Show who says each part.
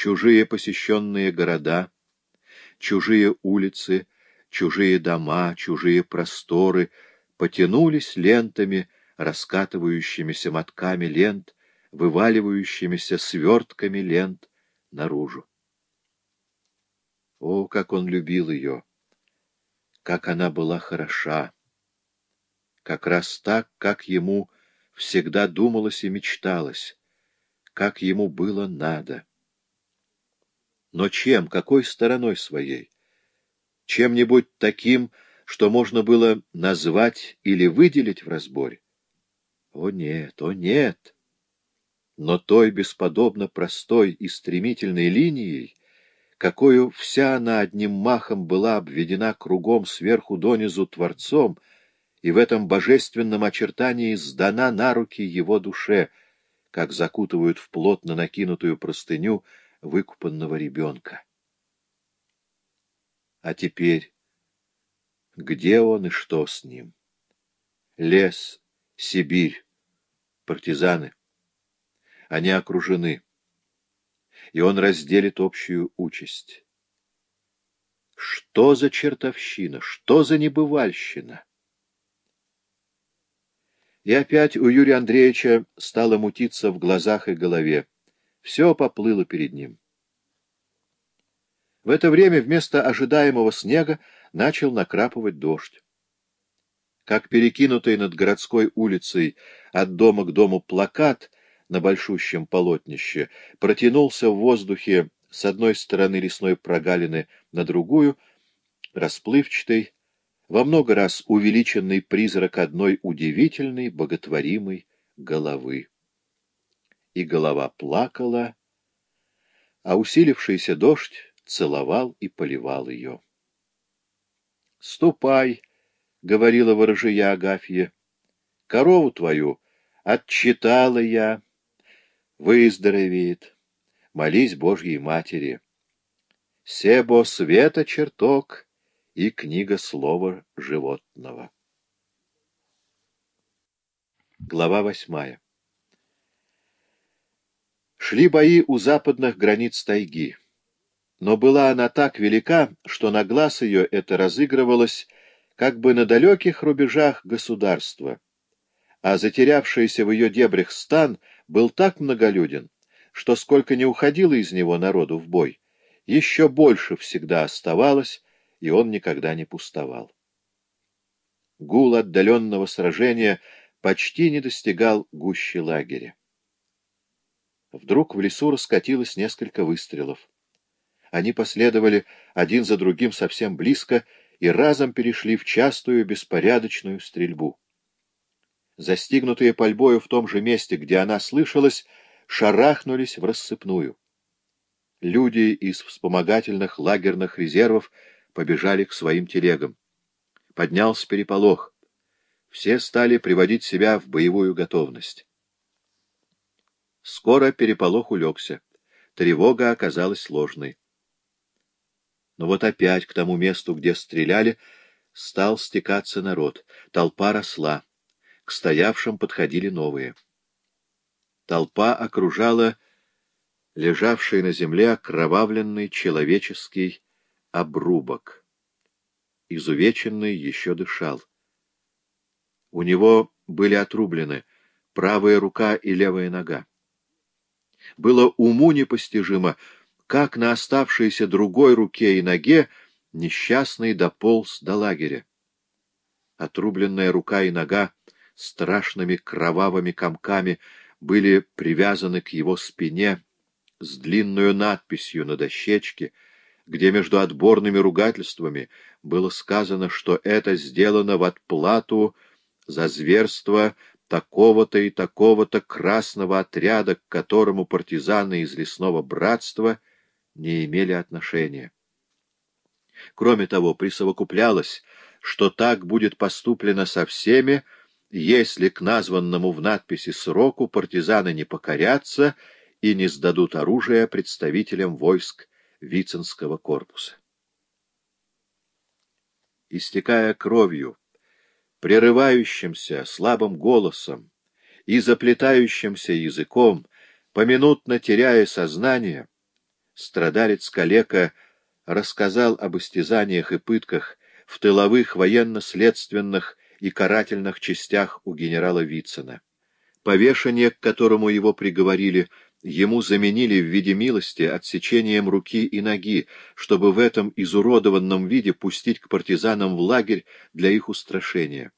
Speaker 1: чужие посещенные города, чужие улицы, чужие дома, чужие просторы потянулись лентами, раскатывающимися мотками лент, вываливающимися свертками лент наружу. О, как он любил ее! Как она была хороша! Как раз так, как ему всегда думалось и мечталось, как ему было надо. Но чем, какой стороной своей? Чем-нибудь таким, что можно было назвать или выделить в разборе? О нет, о нет! Но той бесподобно простой и стремительной линией, какую вся она одним махом была обведена кругом сверху донизу Творцом, и в этом божественном очертании сдана на руки его душе, как закутывают в плотно накинутую простыню выкупанного ребенка. А теперь где он и что с ним? Лес, Сибирь, партизаны. Они окружены, и он разделит общую участь. Что за чертовщина, что за небывальщина? И опять у Юрия Андреевича стало мутиться в глазах и голове. Все поплыло перед ним. В это время вместо ожидаемого снега начал накрапывать дождь. Как перекинутый над городской улицей от дома к дому плакат на большущем полотнище протянулся в воздухе с одной стороны лесной прогалины на другую, расплывчатый, во много раз увеличенный призрак одной удивительной, боготворимой головы. И голова плакала, а усилившийся дождь целовал и поливал ее. — Ступай, — говорила ворожия Агафья, — корову твою отчитала я, выздоровеет. Молись Божьей Матери. Себо света чертог — и книга слова животного. Глава восьмая Шли бои у западных границ тайги, но была она так велика, что на глаз ее это разыгрывалось как бы на далеких рубежах государства, а затерявшийся в ее дебрях стан был так многолюден, что сколько не уходило из него народу в бой, еще больше всегда оставалось, и он никогда не пустовал. Гул отдаленного сражения почти не достигал гущи лагеря. Вдруг в лесу раскатилось несколько выстрелов. Они последовали один за другим совсем близко и разом перешли в частую беспорядочную стрельбу. Застигнутые пальбою в том же месте, где она слышалась, шарахнулись в рассыпную. Люди из вспомогательных лагерных резервов побежали к своим телегам. Поднялся переполох. Все стали приводить себя в боевую готовность. Скоро переполох улегся. Тревога оказалась сложной. Но вот опять к тому месту, где стреляли, стал стекаться народ. Толпа росла. К стоявшим подходили новые. Толпа окружала лежавший на земле окровавленный человеческий обрубок. Изувеченный еще дышал. У него были отрублены правая рука и левая нога. Было уму непостижимо, как на оставшейся другой руке и ноге несчастный дополз до лагеря. Отрубленная рука и нога страшными кровавыми комками были привязаны к его спине с длинную надписью на дощечке — где между отборными ругательствами было сказано, что это сделано в отплату за зверство такого-то и такого-то красного отряда, к которому партизаны из лесного братства не имели отношения. Кроме того, присовокуплялось, что так будет поступлено со всеми, если к названному в надписи сроку партизаны не покорятся и не сдадут оружие представителям войск Вицинского корпуса. Истекая кровью, прерывающимся слабым голосом и заплетающимся языком, поминутно теряя сознание, страдалец-калека рассказал об истязаниях и пытках в тыловых военно-следственных и карательных частях у генерала Вицина. Повешение, к которому его приговорили, ему заменили в виде милости отсечением руки и ноги, чтобы в этом изуродованном виде пустить к партизанам в лагерь для их устрашения.